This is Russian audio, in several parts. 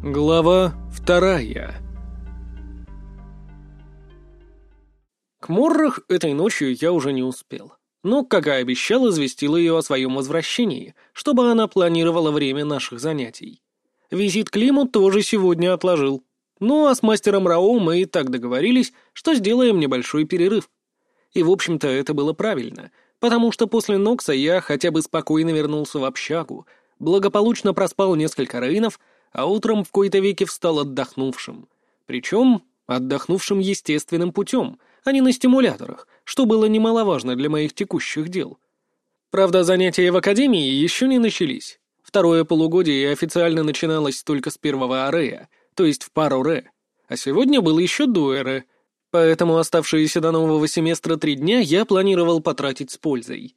Глава вторая К Моррах этой ночью я уже не успел. Но, как и обещал, известил ее о своем возвращении, чтобы она планировала время наших занятий. Визит Климу тоже сегодня отложил. Ну а с мастером Рао мы и так договорились, что сделаем небольшой перерыв. И, в общем-то, это было правильно, потому что после Нокса я хотя бы спокойно вернулся в общагу, благополучно проспал несколько рейнов, а утром в кои-то веки встал отдохнувшим. Причем отдохнувшим естественным путем, а не на стимуляторах, что было немаловажно для моих текущих дел. Правда, занятия в академии еще не начались. Второе полугодие официально начиналось только с первого арея, то есть в пару ре. А сегодня было еще до эры, поэтому оставшиеся до нового семестра три дня я планировал потратить с пользой.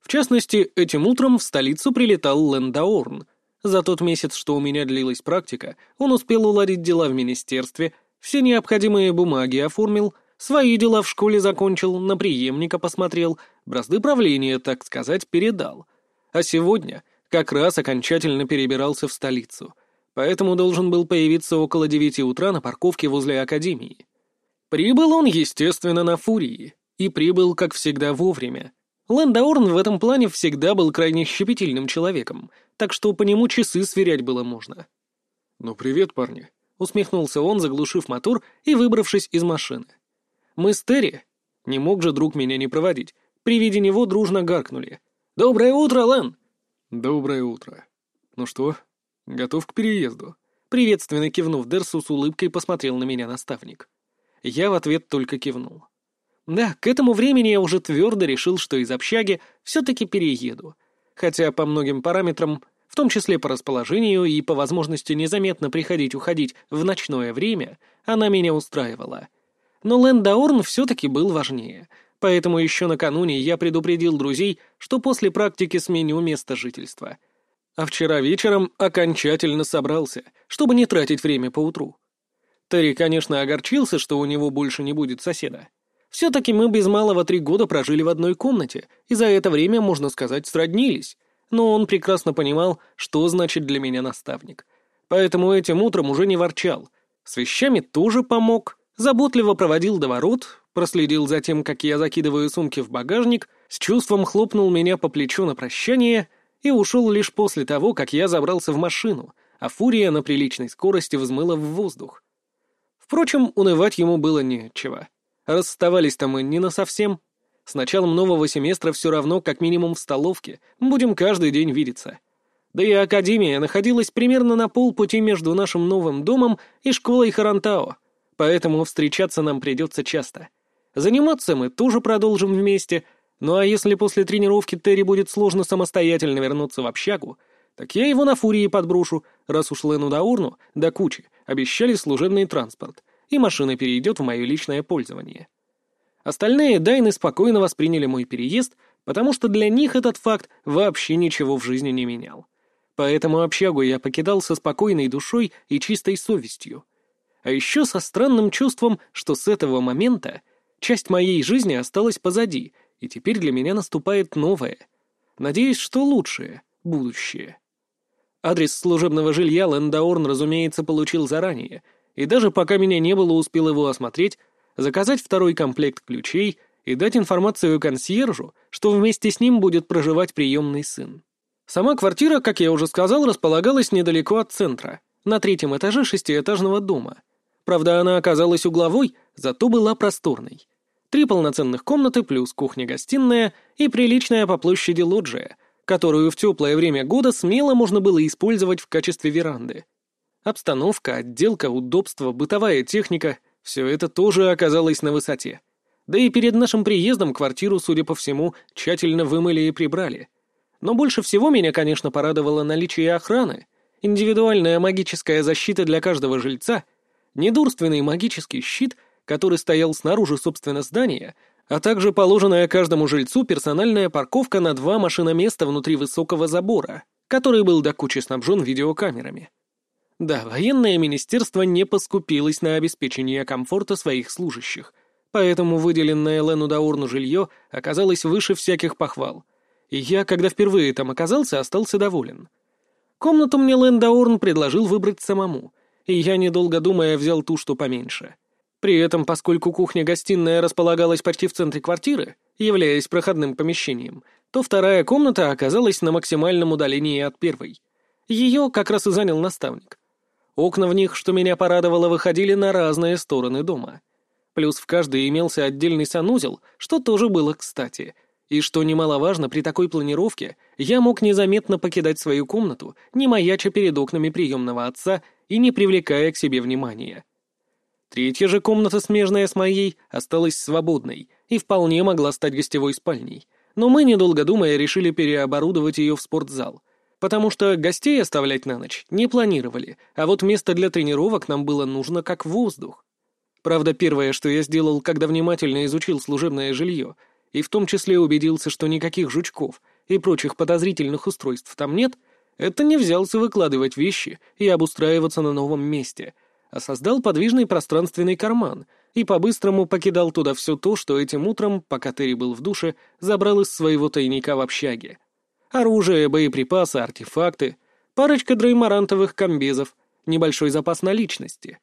В частности, этим утром в столицу прилетал Лендаорн — за тот месяц, что у меня длилась практика, он успел уладить дела в министерстве, все необходимые бумаги оформил, свои дела в школе закончил, на преемника посмотрел, бразды правления, так сказать, передал. А сегодня как раз окончательно перебирался в столицу, поэтому должен был появиться около девяти утра на парковке возле академии. Прибыл он, естественно, на фурии, и прибыл, как всегда, вовремя. Лэндаурн в этом плане всегда был крайне щепетильным человеком, так что по нему часы сверять было можно. «Ну, привет, парни», — усмехнулся он, заглушив мотор и выбравшись из машины. Мы с Терри, не мог же друг меня не проводить, при виде него дружно гаркнули. «Доброе утро, Лэн!» «Доброе утро. Ну что, готов к переезду?» Приветственно кивнув Дерсу с улыбкой посмотрел на меня наставник. Я в ответ только кивнул. Да, к этому времени я уже твердо решил, что из общаги все-таки перееду. Хотя по многим параметрам, в том числе по расположению и по возможности незаметно приходить-уходить в ночное время, она меня устраивала. Но Лэндаурн все-таки был важнее, поэтому еще накануне я предупредил друзей, что после практики сменю место жительства. А вчера вечером окончательно собрался, чтобы не тратить время поутру. Терри, конечно, огорчился, что у него больше не будет соседа. Все-таки мы без малого три года прожили в одной комнате, и за это время, можно сказать, сроднились. Но он прекрасно понимал, что значит для меня наставник. Поэтому этим утром уже не ворчал. С вещами тоже помог, заботливо проводил до ворот, проследил за тем, как я закидываю сумки в багажник, с чувством хлопнул меня по плечу на прощание и ушел лишь после того, как я забрался в машину, а фурия на приличной скорости взмыла в воздух. Впрочем, унывать ему было нечего. Расставались-то мы не на совсем. С началом нового семестра все равно, как минимум в столовке, будем каждый день видеться. Да и академия находилась примерно на полпути между нашим новым домом и школой Харантао, поэтому встречаться нам придется часто. Заниматься мы тоже продолжим вместе, ну а если после тренировки Терри будет сложно самостоятельно вернуться в общагу, так я его на фурии подброшу, раз уж Лену Даурну до кучи обещали служебный транспорт — и машина перейдет в мое личное пользование. Остальные Дайны спокойно восприняли мой переезд, потому что для них этот факт вообще ничего в жизни не менял. Поэтому общагу я покидал со спокойной душой и чистой совестью. А еще со странным чувством, что с этого момента часть моей жизни осталась позади, и теперь для меня наступает новое. Надеюсь, что лучшее будущее. Адрес служебного жилья Лэндаорн, разумеется, получил заранее — и даже пока меня не было, успел его осмотреть, заказать второй комплект ключей и дать информацию консьержу, что вместе с ним будет проживать приемный сын. Сама квартира, как я уже сказал, располагалась недалеко от центра, на третьем этаже шестиэтажного дома. Правда, она оказалась угловой, зато была просторной. Три полноценных комнаты плюс кухня-гостиная и приличная по площади лоджия, которую в теплое время года смело можно было использовать в качестве веранды. Обстановка, отделка, удобство, бытовая техника — все это тоже оказалось на высоте. Да и перед нашим приездом квартиру, судя по всему, тщательно вымыли и прибрали. Но больше всего меня, конечно, порадовало наличие охраны, индивидуальная магическая защита для каждого жильца, недурственный магический щит, который стоял снаружи, собственно, здания, а также положенная каждому жильцу персональная парковка на два машиноместа внутри высокого забора, который был до кучи снабжен видеокамерами. Да, военное министерство не поскупилось на обеспечение комфорта своих служащих, поэтому выделенное Лену Даурну жилье оказалось выше всяких похвал. И я, когда впервые там оказался, остался доволен. Комнату мне Лэн Даурн предложил выбрать самому, и я, недолго думая, взял ту, что поменьше. При этом, поскольку кухня-гостиная располагалась почти в центре квартиры, являясь проходным помещением, то вторая комната оказалась на максимальном удалении от первой. Ее как раз и занял наставник. Окна в них, что меня порадовало, выходили на разные стороны дома. Плюс в каждой имелся отдельный санузел, что тоже было кстати. И что немаловажно, при такой планировке я мог незаметно покидать свою комнату, не маяча перед окнами приемного отца и не привлекая к себе внимания. Третья же комната, смежная с моей, осталась свободной и вполне могла стать гостевой спальней. Но мы, недолго думая, решили переоборудовать ее в спортзал. Потому что гостей оставлять на ночь не планировали, а вот место для тренировок нам было нужно как воздух. Правда, первое, что я сделал, когда внимательно изучил служебное жилье, и в том числе убедился, что никаких жучков и прочих подозрительных устройств там нет, это не взялся выкладывать вещи и обустраиваться на новом месте — а создал подвижный пространственный карман и по-быстрому покидал туда все то, что этим утром, пока Терри был в душе, забрал из своего тайника в общаге. Оружие, боеприпасы, артефакты, парочка дреймарантовых комбезов, небольшой запас наличности.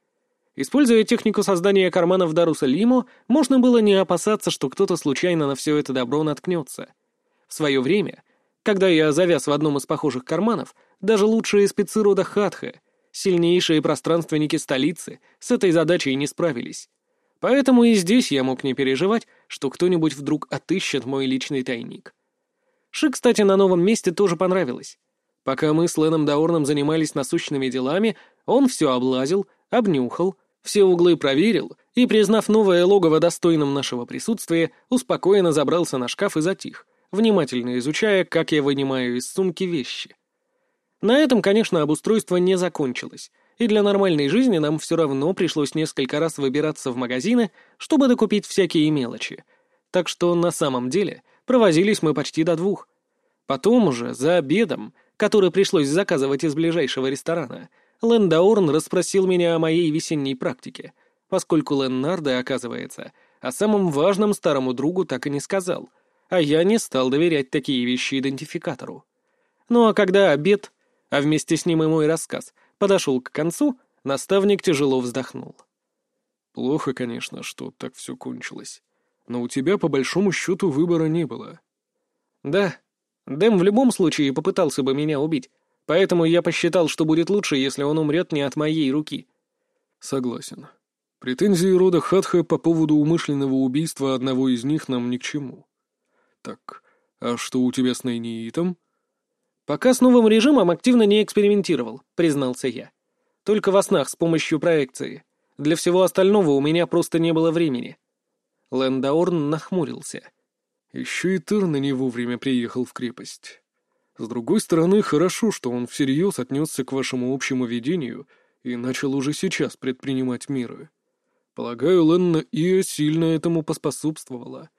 Используя технику создания карманов Даруса Лимо, можно было не опасаться, что кто-то случайно на все это добро наткнется. В свое время, когда я завяз в одном из похожих карманов, даже лучшие спецы рода Хатха — Сильнейшие пространственники столицы с этой задачей не справились. Поэтому и здесь я мог не переживать, что кто-нибудь вдруг отыщет мой личный тайник. Ши, кстати, на новом месте тоже понравилось. Пока мы с Леном Даорном занимались насущными делами, он все облазил, обнюхал, все углы проверил и, признав новое логово достойным нашего присутствия, успокоенно забрался на шкаф и затих, внимательно изучая, как я вынимаю из сумки вещи. На этом, конечно, обустройство не закончилось, и для нормальной жизни нам все равно пришлось несколько раз выбираться в магазины, чтобы докупить всякие мелочи. Так что на самом деле провозились мы почти до двух. Потом уже, за обедом, который пришлось заказывать из ближайшего ресторана, Лендаорн расспросил меня о моей весенней практике, поскольку Леннарда, оказывается, о самом важном старому другу так и не сказал, а я не стал доверять такие вещи идентификатору. Ну а когда обед а вместе с ним и мой рассказ подошел к концу, наставник тяжело вздохнул. «Плохо, конечно, что так все кончилось. Но у тебя, по большому счету, выбора не было». «Да. Дэм в любом случае попытался бы меня убить, поэтому я посчитал, что будет лучше, если он умрет не от моей руки». «Согласен. Претензии рода Хатха по поводу умышленного убийства одного из них нам ни к чему. Так, а что у тебя с Найниитом?» «Пока с новым режимом активно не экспериментировал», — признался я. «Только во снах с помощью проекции. Для всего остального у меня просто не было времени». Лэндаорн нахмурился. «Еще и Терна не вовремя приехал в крепость. С другой стороны, хорошо, что он всерьез отнесся к вашему общему видению и начал уже сейчас предпринимать меры. Полагаю, Ленна Ио сильно этому поспособствовала.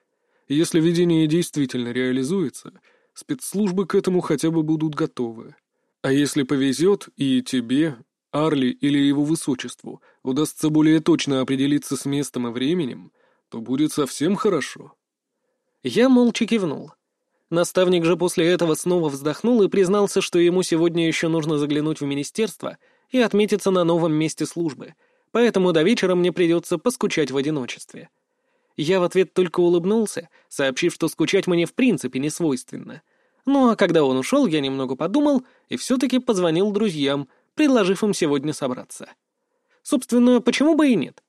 Если видение действительно реализуется — спецслужбы к этому хотя бы будут готовы. А если повезет, и тебе, Арли или его высочеству удастся более точно определиться с местом и временем, то будет совсем хорошо. Я молча кивнул. Наставник же после этого снова вздохнул и признался, что ему сегодня еще нужно заглянуть в министерство и отметиться на новом месте службы, поэтому до вечера мне придется поскучать в одиночестве. Я в ответ только улыбнулся, сообщив, что скучать мне в принципе не свойственно. Ну а когда он ушел, я немного подумал и все-таки позвонил друзьям, предложив им сегодня собраться. Собственно, почему бы и нет?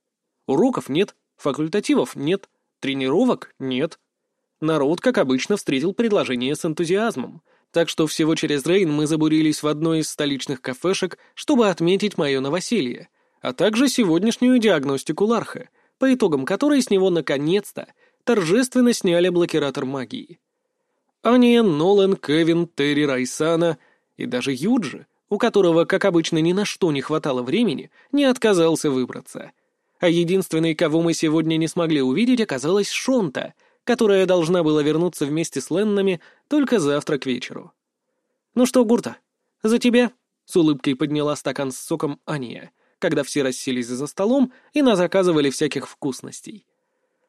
Уроков нет, факультативов нет, тренировок нет. Народ, как обычно, встретил предложение с энтузиазмом, так что всего через Рейн мы забурились в одной из столичных кафешек, чтобы отметить мое новоселье, а также сегодняшнюю диагностику Ларха, по итогам которой с него наконец-то торжественно сняли блокиратор магии. Ания, Нолан, Кевин, Терри, Райсана и даже Юджи, у которого, как обычно, ни на что не хватало времени, не отказался выбраться. А единственной, кого мы сегодня не смогли увидеть, оказалась Шонта, которая должна была вернуться вместе с Леннами только завтра к вечеру. «Ну что, Гурта, за тебя?» — с улыбкой подняла стакан с соком Ания — когда все расселись за столом и нас заказывали всяких вкусностей.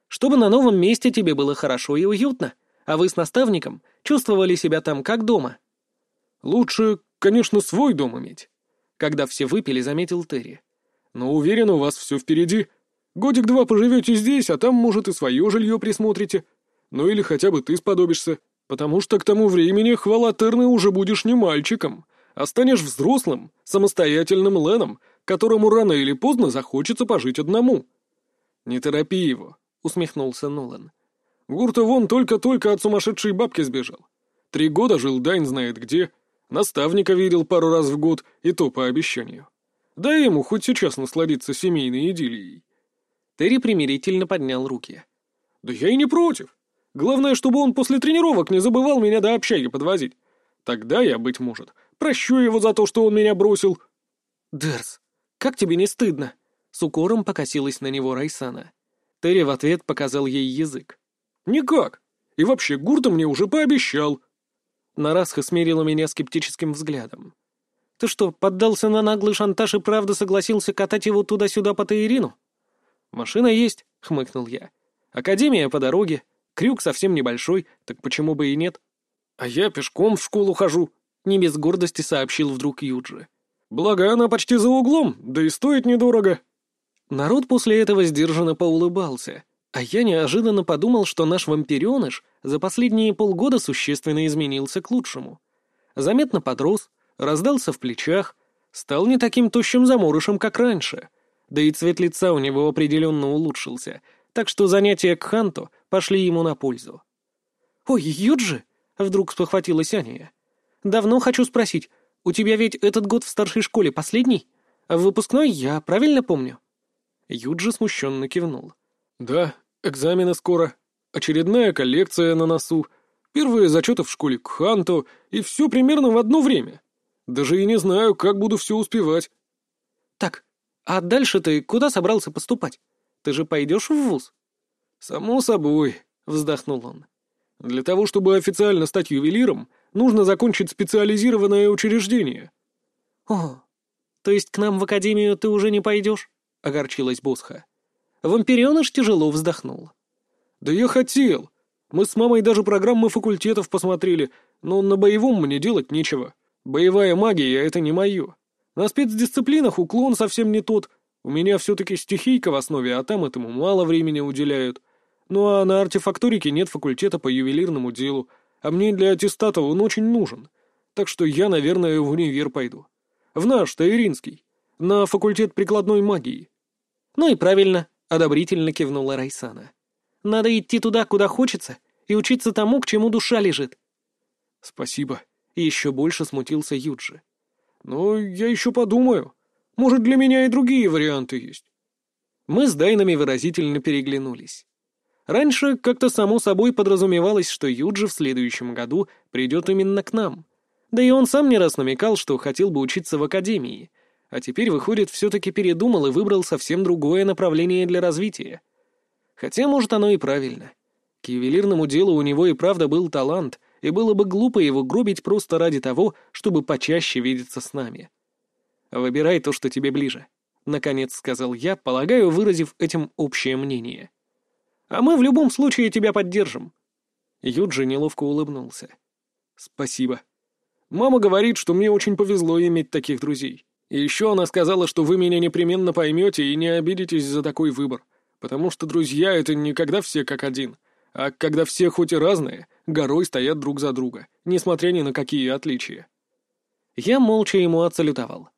Чтобы на новом месте тебе было хорошо и уютно, а вы с наставником чувствовали себя там как дома. Лучше, конечно, свой дом иметь. Когда все выпили, заметил Терри. Но уверен, у вас все впереди. Годик-два поживете здесь, а там, может, и свое жилье присмотрите. Ну или хотя бы ты сподобишься. Потому что к тому времени, хвала Терны, уже будешь не мальчиком, а станешь взрослым, самостоятельным Леном, которому рано или поздно захочется пожить одному. «Не торопи его», — усмехнулся Нолан. «Гурта вон только-только от сумасшедшей бабки сбежал. Три года жил Дайн знает где, наставника видел пару раз в год, и то по обещанию. Дай ему хоть сейчас насладиться семейной идиллией». Терри примирительно поднял руки. «Да я и не против. Главное, чтобы он после тренировок не забывал меня до общаги подвозить. Тогда я, быть может, прощу его за то, что он меня бросил». «Дерс, как тебе не стыдно?» С укором покосилась на него Райсана. Терри в ответ показал ей язык. «Никак. И вообще, Гурта мне уже пообещал». Нарасха смерила меня скептическим взглядом. «Ты что, поддался на наглый шантаж и правда согласился катать его туда-сюда по Таирину?» «Машина есть», — хмыкнул я. «Академия по дороге. Крюк совсем небольшой, так почему бы и нет? А я пешком в школу хожу, не без гордости сообщил вдруг Юджи. Благо, она почти за углом, да и стоит недорого. Народ после этого сдержанно поулыбался, а я неожиданно подумал, что наш вампиреныш за последние полгода существенно изменился к лучшему. Заметно подрос, раздался в плечах, стал не таким тощим заморышем, как раньше. Да и цвет лица у него определенно улучшился — так что занятия к Ханту пошли ему на пользу. «Ой, Юджи!» — вдруг спохватилась Аня. «Давно хочу спросить, у тебя ведь этот год в старшей школе последний? А выпускной я правильно помню?» Юджи смущенно кивнул. «Да, экзамены скоро. Очередная коллекция на носу. Первые зачеты в школе к Ханту, и все примерно в одно время. Даже и не знаю, как буду все успевать». «Так, а дальше ты куда собрался поступать?» Ты же пойдешь в вуз?» «Само собой», — вздохнул он. «Для того, чтобы официально стать ювелиром, нужно закончить специализированное учреждение». «О, то есть к нам в академию ты уже не пойдешь?» — огорчилась Босха. Вампиреныш тяжело вздохнул. «Да я хотел. Мы с мамой даже программы факультетов посмотрели, но на боевом мне делать нечего. Боевая магия — это не мое. На спецдисциплинах уклон совсем не тот, у меня все-таки стихийка в основе, а там этому мало времени уделяют. Ну а на артефакторике нет факультета по ювелирному делу, а мне для аттестата он очень нужен. Так что я, наверное, в универ пойду. В наш, Таиринский. На факультет прикладной магии. Ну и правильно, одобрительно кивнула Райсана. Надо идти туда, куда хочется, и учиться тому, к чему душа лежит. Спасибо. И еще больше смутился Юджи. Ну, я еще подумаю. Может, для меня и другие варианты есть?» Мы с Дайнами выразительно переглянулись. Раньше как-то само собой подразумевалось, что Юджи в следующем году придет именно к нам. Да и он сам не раз намекал, что хотел бы учиться в академии. А теперь, выходит, все-таки передумал и выбрал совсем другое направление для развития. Хотя, может, оно и правильно. К ювелирному делу у него и правда был талант, и было бы глупо его гробить просто ради того, чтобы почаще видеться с нами. «Выбирай то, что тебе ближе», — наконец сказал я, полагаю, выразив этим общее мнение. «А мы в любом случае тебя поддержим». Юджи неловко улыбнулся. «Спасибо. Мама говорит, что мне очень повезло иметь таких друзей. И еще она сказала, что вы меня непременно поймете и не обидитесь за такой выбор, потому что друзья — это не когда все как один, а когда все хоть и разные, горой стоят друг за друга, несмотря ни на какие отличия». Я молча ему отсалютовал.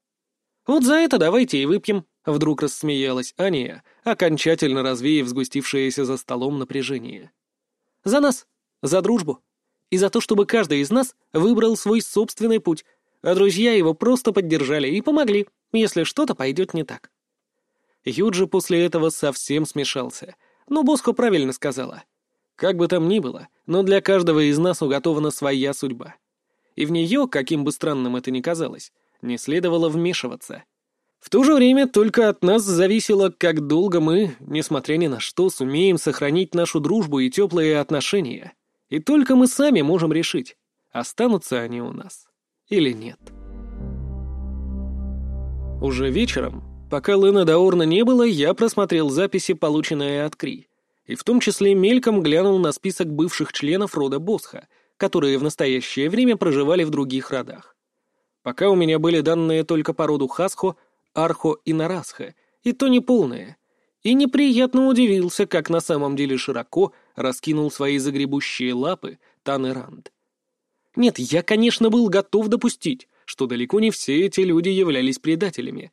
«Вот за это давайте и выпьем», — вдруг рассмеялась Аня, окончательно развеяв сгустившееся за столом напряжение. «За нас, за дружбу, и за то, чтобы каждый из нас выбрал свой собственный путь, а друзья его просто поддержали и помогли, если что-то пойдет не так». Юджи после этого совсем смешался, но Боско правильно сказала. Как бы там ни было, но для каждого из нас уготована своя судьба. И в нее, каким бы странным это ни казалось, не следовало вмешиваться. В то же время только от нас зависело, как долго мы, несмотря ни на что, сумеем сохранить нашу дружбу и теплые отношения. И только мы сами можем решить, останутся они у нас или нет. Уже вечером, пока Лена Даорна не было, я просмотрел записи, полученные от Кри, и в том числе мельком глянул на список бывших членов рода Босха, которые в настоящее время проживали в других родах. Пока у меня были данные только по роду Хасхо, Архо и Нарасхе, и то не полное. И неприятно удивился, как на самом деле широко раскинул свои загребущие лапы Танеранд. Нет, я, конечно, был готов допустить, что далеко не все эти люди являлись предателями.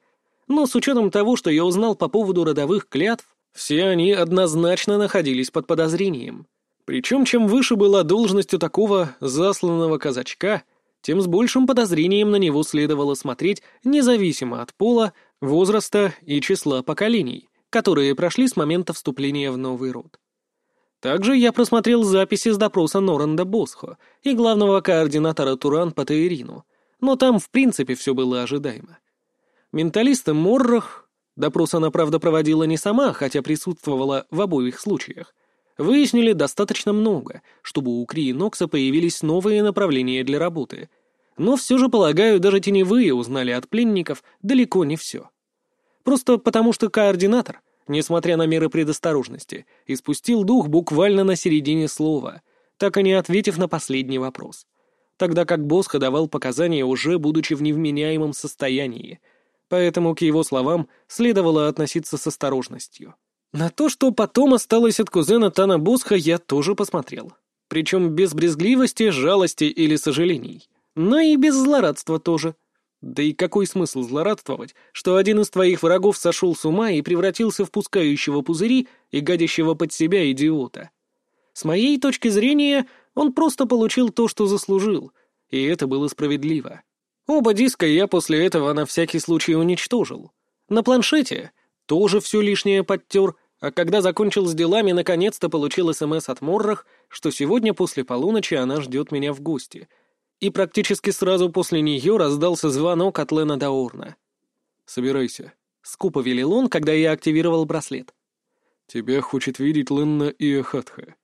Но с учетом того, что я узнал по поводу родовых клятв, все они однозначно находились под подозрением. Причем, чем выше была должность у такого засланного казачка, тем с большим подозрением на него следовало смотреть независимо от пола, возраста и числа поколений, которые прошли с момента вступления в новый род. Также я просмотрел записи с допроса Норанда Босхо и главного координатора Туран по но там в принципе все было ожидаемо. Менталисты Моррах, допрос она правда проводила не сама, хотя присутствовала в обоих случаях, выяснили достаточно много, чтобы у Кри Нокса появились новые направления для работы. Но все же, полагаю, даже теневые узнали от пленников далеко не все. Просто потому что координатор, несмотря на меры предосторожности, испустил дух буквально на середине слова, так и не ответив на последний вопрос. Тогда как Босха давал показания уже будучи в невменяемом состоянии, поэтому к его словам следовало относиться с осторожностью. На то, что потом осталось от кузена Тана Босха, я тоже посмотрел. Причем без брезгливости, жалости или сожалений. Но и без злорадства тоже. Да и какой смысл злорадствовать, что один из твоих врагов сошел с ума и превратился в пускающего пузыри и гадящего под себя идиота? С моей точки зрения, он просто получил то, что заслужил, и это было справедливо. Оба диска я после этого на всякий случай уничтожил. На планшете тоже все лишнее подтер — а когда закончил с делами, наконец-то получил СМС от Моррах, что сегодня после полуночи она ждет меня в гости. И практически сразу после нее раздался звонок от Лена Даурна. «Собирайся», — скупо велел он, когда я активировал браслет. «Тебя хочет видеть Ленна и Эхатха».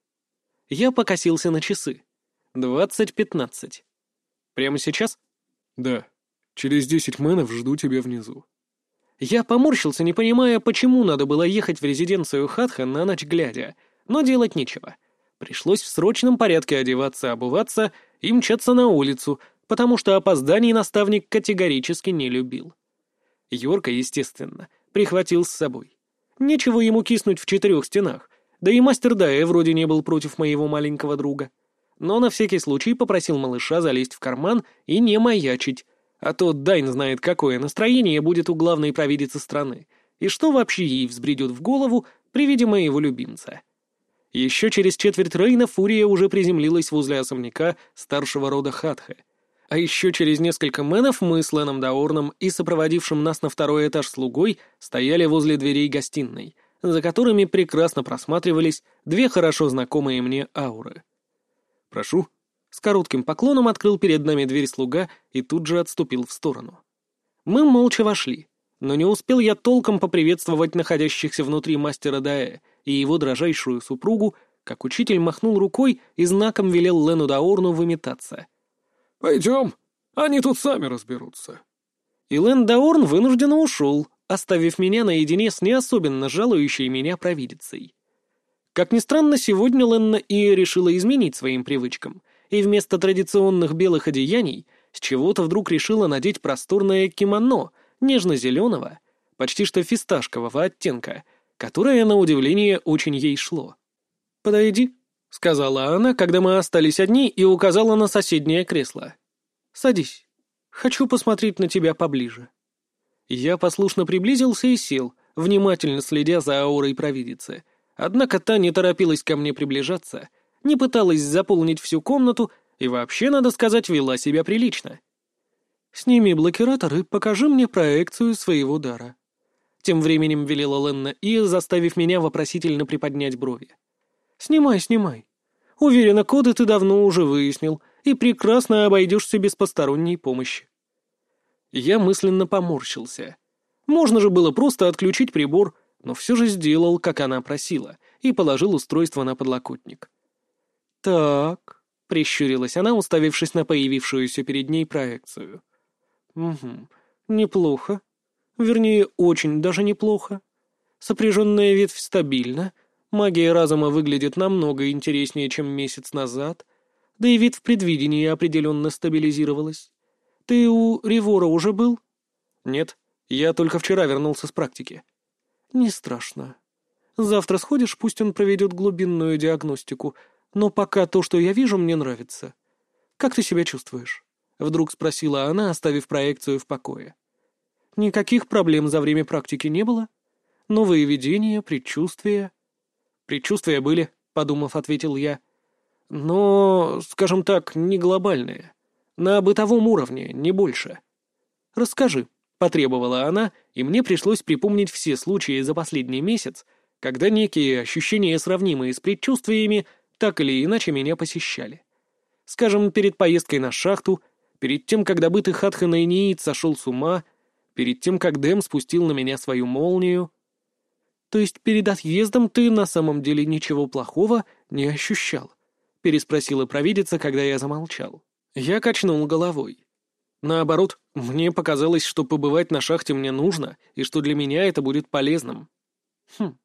Я покосился на часы. «Двадцать пятнадцать». «Прямо сейчас?» «Да. Через десять мэнов жду тебя внизу». Я поморщился, не понимая, почему надо было ехать в резиденцию Хатха на ночь глядя, но делать нечего. Пришлось в срочном порядке одеваться, обуваться и мчаться на улицу, потому что опозданий наставник категорически не любил. Йорка, естественно, прихватил с собой. Нечего ему киснуть в четырех стенах, да и мастер Дая вроде не был против моего маленького друга. Но на всякий случай попросил малыша залезть в карман и не маячить, а то Дайн знает, какое настроение будет у главной провидицы страны, и что вообще ей взбредет в голову при виде моего любимца. Еще через четверть Рейна Фурия уже приземлилась возле особняка старшего рода Хатха. А еще через несколько мэнов мы с Леном Даорном и сопроводившим нас на второй этаж слугой стояли возле дверей гостиной, за которыми прекрасно просматривались две хорошо знакомые мне ауры. «Прошу», с коротким поклоном открыл перед нами дверь слуга и тут же отступил в сторону. Мы молча вошли, но не успел я толком поприветствовать находящихся внутри мастера Даэ и его дрожайшую супругу, как учитель махнул рукой и знаком велел Лену Даорну выметаться. «Пойдем, они тут сами разберутся». И Лен Даорн вынужденно ушел, оставив меня наедине с не особенно жалующей меня провидицей. Как ни странно, сегодня Ленна и решила изменить своим привычкам и вместо традиционных белых одеяний с чего-то вдруг решила надеть просторное кимоно нежно-зеленого, почти что фисташкового оттенка, которое, на удивление, очень ей шло. «Подойди», — сказала она, когда мы остались одни, и указала на соседнее кресло. «Садись. Хочу посмотреть на тебя поближе». Я послушно приблизился и сел, внимательно следя за аурой провидицы. Однако та не торопилась ко мне приближаться — не пыталась заполнить всю комнату и вообще, надо сказать, вела себя прилично. «Сними блокиратор и покажи мне проекцию своего дара». Тем временем велела Ленна и, заставив меня вопросительно приподнять брови. «Снимай, снимай. Уверена, коды ты давно уже выяснил и прекрасно обойдешься без посторонней помощи». Я мысленно поморщился. Можно же было просто отключить прибор, но все же сделал, как она просила, и положил устройство на подлокотник. «Так», — прищурилась она, уставившись на появившуюся перед ней проекцию. «Угу, неплохо. Вернее, очень даже неплохо. Сопряженная ветвь стабильна, магия разума выглядит намного интереснее, чем месяц назад, да и вид в предвидении определенно стабилизировалась. Ты у Ривора уже был?» «Нет, я только вчера вернулся с практики». «Не страшно. Завтра сходишь, пусть он проведет глубинную диагностику, но пока то, что я вижу, мне нравится. Как ты себя чувствуешь?» — вдруг спросила она, оставив проекцию в покое. «Никаких проблем за время практики не было? Новые видения, предчувствия?» «Предчувствия были», — подумав, ответил я. «Но, скажем так, не глобальные. На бытовом уровне, не больше». «Расскажи», — потребовала она, и мне пришлось припомнить все случаи за последний месяц, когда некие ощущения, сравнимые с предчувствиями, так или иначе меня посещали. Скажем, перед поездкой на шахту, перед тем, когда бытый Хатханаиниит сошел с ума, перед тем, как Дэм спустил на меня свою молнию. То есть перед отъездом ты на самом деле ничего плохого не ощущал? Переспросила провидица, когда я замолчал. Я качнул головой. Наоборот, мне показалось, что побывать на шахте мне нужно, и что для меня это будет полезным. Хм.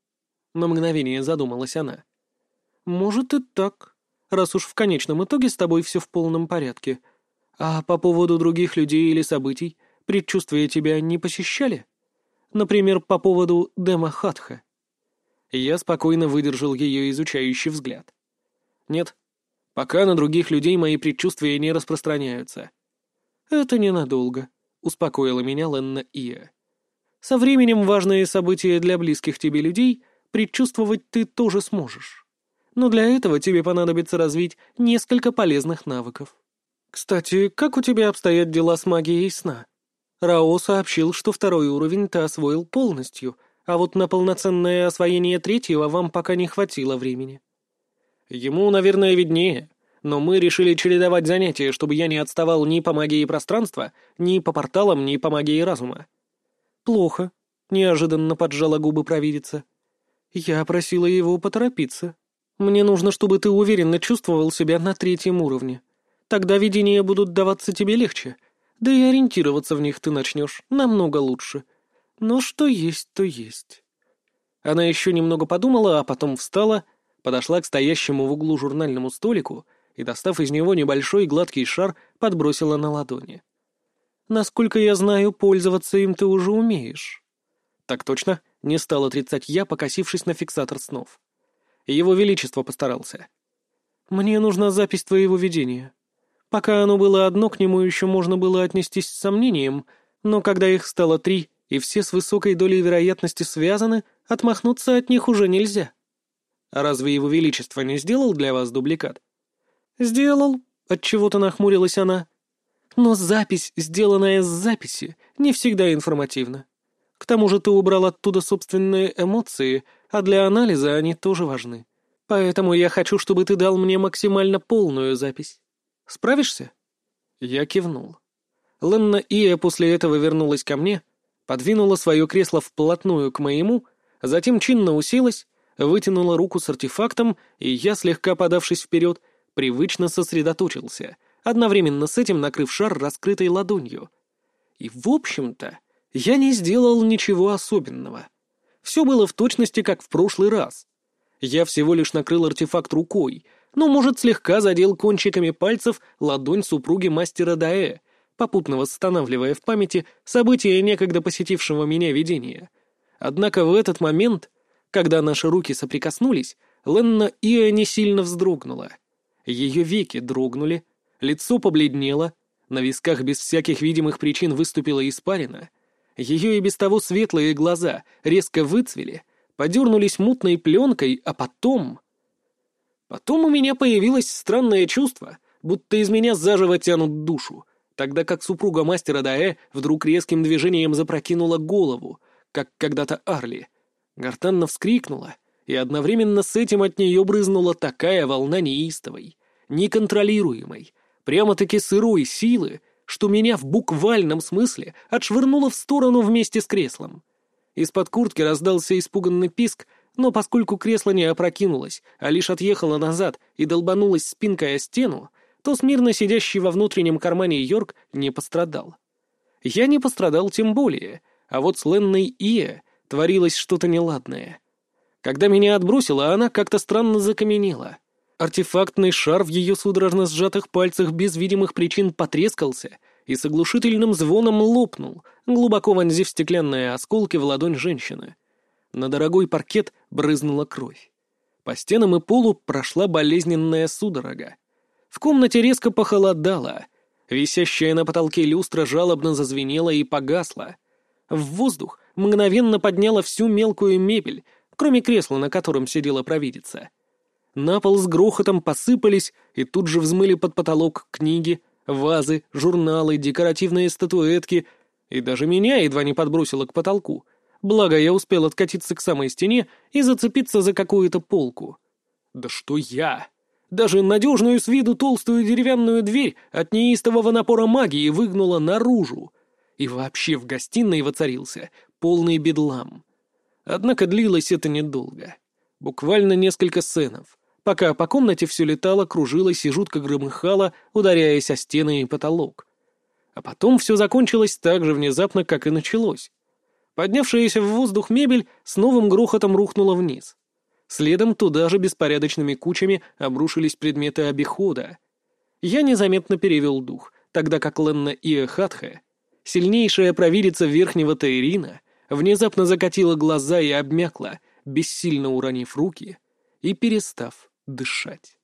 На мгновение задумалась она. Может и так, раз уж в конечном итоге с тобой все в полном порядке. А по поводу других людей или событий, предчувствия тебя не посещали? Например, по поводу Дема Хатха. Я спокойно выдержал ее изучающий взгляд. Нет, пока на других людей мои предчувствия не распространяются. Это ненадолго, успокоила меня Ленна Ия. Со временем важные события для близких тебе людей предчувствовать ты тоже сможешь. Но для этого тебе понадобится развить несколько полезных навыков. Кстати, как у тебя обстоят дела с магией сна? Рао сообщил, что второй уровень ты освоил полностью, а вот на полноценное освоение третьего вам пока не хватило времени. Ему, наверное, виднее, но мы решили чередовать занятия, чтобы я не отставал ни по магии пространства, ни по порталам, ни по магии разума. Плохо, неожиданно поджала губы провидица. Я просила его поторопиться. Мне нужно, чтобы ты уверенно чувствовал себя на третьем уровне. Тогда видения будут даваться тебе легче, да и ориентироваться в них ты начнешь намного лучше. Но что есть, то есть. Она еще немного подумала, а потом встала, подошла к стоящему в углу журнальному столику и, достав из него небольшой гладкий шар, подбросила на ладони. «Насколько я знаю, пользоваться им ты уже умеешь». «Так точно», — не стал отрицать я, покосившись на фиксатор снов. Его Величество постарался. «Мне нужна запись твоего видения. Пока оно было одно, к нему еще можно было отнестись с сомнением, но когда их стало три, и все с высокой долей вероятности связаны, отмахнуться от них уже нельзя. А разве его величество не сделал для вас дубликат? Сделал, отчего-то нахмурилась она. Но запись, сделанная с записи, не всегда информативна. К тому же ты убрал оттуда собственные эмоции, а для анализа они тоже важны. Поэтому я хочу, чтобы ты дал мне максимально полную запись. Справишься?» Я кивнул. Ленна Ия после этого вернулась ко мне, подвинула свое кресло вплотную к моему, затем чинно уселась, вытянула руку с артефактом, и я, слегка подавшись вперед, привычно сосредоточился, одновременно с этим накрыв шар раскрытой ладонью. И, в общем-то, я не сделал ничего особенного. Все было в точности, как в прошлый раз. Я всего лишь накрыл артефакт рукой, но, может, слегка задел кончиками пальцев ладонь супруги мастера Даэ, попутно восстанавливая в памяти события некогда посетившего меня видения. Однако в этот момент, когда наши руки соприкоснулись, Ленна Иа не сильно вздрогнула. Ее веки дрогнули, лицо побледнело, на висках без всяких видимых причин выступила испарина, ее и без того светлые глаза резко выцвели, подернулись мутной пленкой, а потом... Потом у меня появилось странное чувство, будто из меня заживо тянут душу, тогда как супруга мастера Даэ вдруг резким движением запрокинула голову, как когда-то Арли. Гортанно вскрикнула, и одновременно с этим от нее брызнула такая волна неистовой, неконтролируемой, прямо-таки сырой силы, что меня в буквальном смысле отшвырнуло в сторону вместе с креслом. Из-под куртки раздался испуганный писк, но поскольку кресло не опрокинулось, а лишь отъехало назад и долбанулось спинкой о стену, то смирно сидящий во внутреннем кармане Йорк не пострадал. Я не пострадал тем более, а вот с Ленной Ия творилось что-то неладное. Когда меня отбросило, она как-то странно закаменела. Артефактный шар в ее судорожно сжатых пальцах без видимых причин потрескался и с оглушительным звоном лопнул, глубоко вонзив стеклянные осколки в ладонь женщины. На дорогой паркет брызнула кровь. По стенам и полу прошла болезненная судорога. В комнате резко похолодало. Висящая на потолке люстра жалобно зазвенела и погасла. В воздух мгновенно подняла всю мелкую мебель, кроме кресла, на котором сидела провидица. На пол с грохотом посыпались и тут же взмыли под потолок книги, вазы, журналы, декоративные статуэтки, и даже меня едва не подбросило к потолку. Благо, я успел откатиться к самой стене и зацепиться за какую-то полку. Да что я! Даже надежную с виду толстую деревянную дверь от неистового напора магии выгнула наружу. И вообще в гостиной воцарился полный бедлам. Однако длилось это недолго. Буквально несколько сценов, пока по комнате все летало, кружилось и жутко громыхало, ударяясь о стены и потолок. А потом все закончилось так же внезапно, как и началось. Поднявшаяся в воздух мебель с новым грохотом рухнула вниз. Следом туда же беспорядочными кучами обрушились предметы обихода. Я незаметно перевел дух, тогда как Ленна Иохатха, сильнейшая провидица Верхнего Таирина, внезапно закатила глаза и обмякла, бессильно уронив руки и перестав дышать.